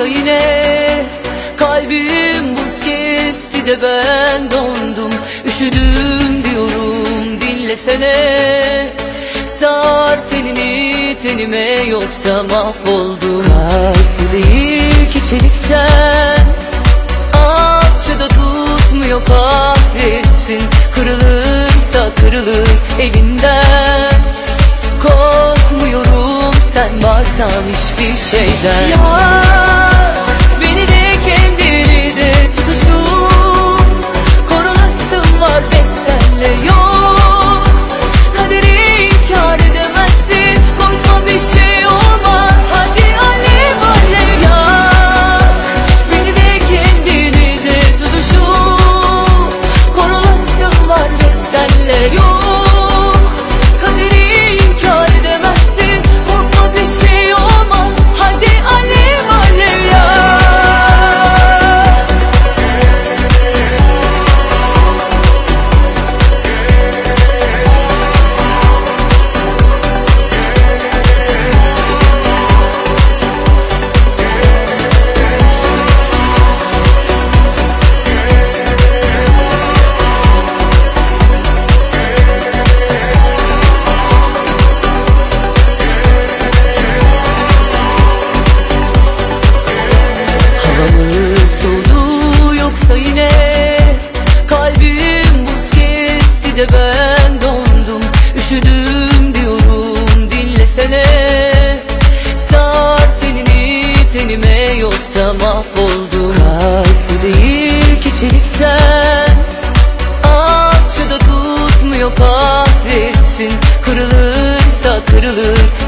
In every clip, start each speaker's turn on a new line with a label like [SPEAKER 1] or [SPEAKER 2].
[SPEAKER 1] Oysa yine kalbim buz kesti de ben dondum. Üşüdüm diyorum dinlesene. Sar tenimi tenime yoksa mahvoldum. Kalp değil ki çelikten Alçıda tutmuyor kahretsin. Kırılırsa kırılır evinden. Korkmuyorum sen varsan hiçbir şeyden. Ya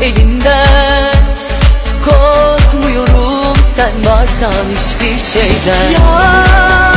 [SPEAKER 1] elinden. Korkmuyorum sen varsan hiçbir şeyden. Ya